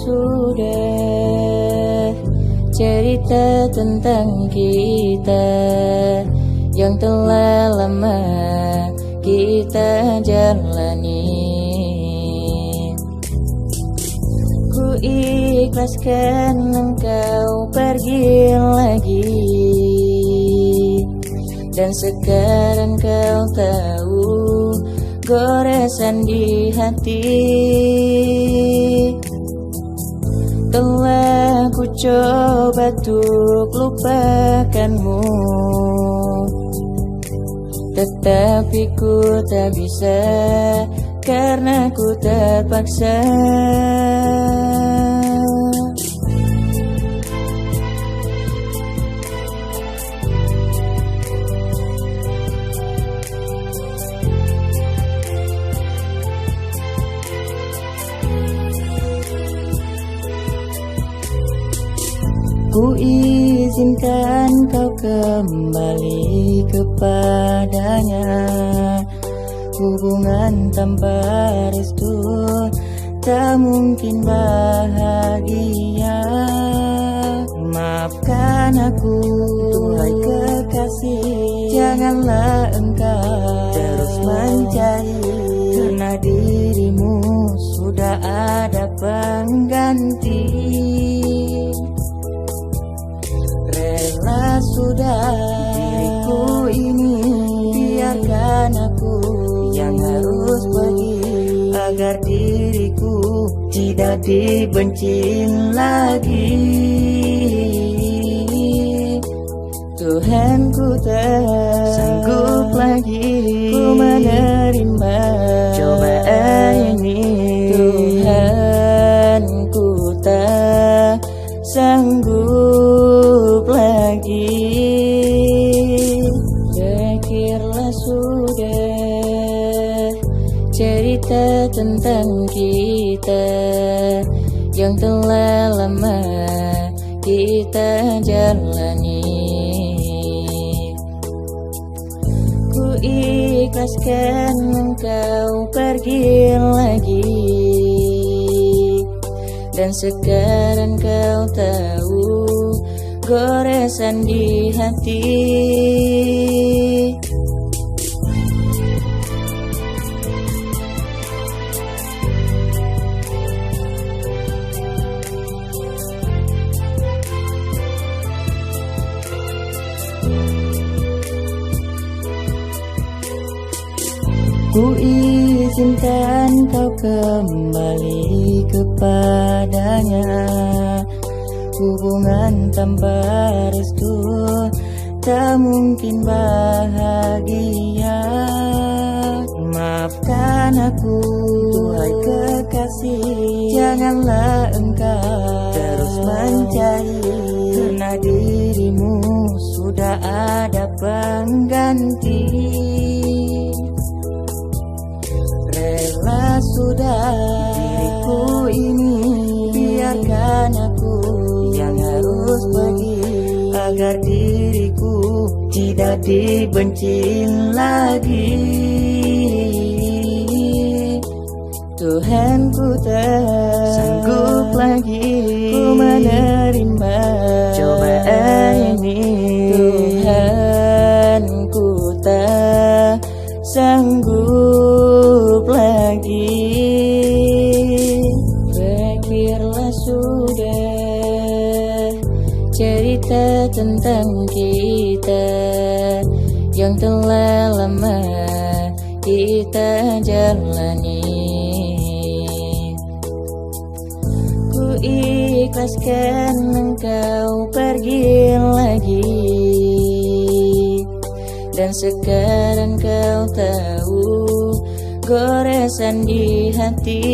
sudah cerita tentang kita yang telah lama kita jalani. Ku ikhlaskan engkau pergi lagi Dan sekarang kau tahu goresan di hati Telah ku coba untuk lupakanmu. Tetapi ku tak bisa karena ku terpaksa Ku izinkan kau kembali kepadanya. Hubungan tanpa restu tak mungkin bahagia. Maafkan aku, Tuhan. kekasih. Janganlah engkau terus mencari. Karena dirimu sudah ada pengganti Agar diriku tidak dibenci lagi. Tuhan ku tak sanggup lagi Ku menerima cobaan ini. Tuhan ku tak sanggup lagi. Pikirlah sudah cerita tentang kita Yang telah lama kita jalani. Ku ikhlaskan engkau pergi lagi. Dan sekarang kau tahu goresan di hati Ku izinkan kau kembali kepadanya. Hubungan tanpa restu tak mungkin bahagia. Maafkan aku, Tuhan kekasih. Janganlah engkau terus mencari. Karena dirimu sudah ada pengganti Rela sudah diriku ini. Biarkan aku yang harus pergi Agar diriku tidak dibenci lagi. Tuhan ku tak sanggup lagi sudah. Cerita tentang kita Yang telah lama kita jalani. Ku ikhlaskan engkau pergi lagi. Dan sekarang kau tahu goresan di hati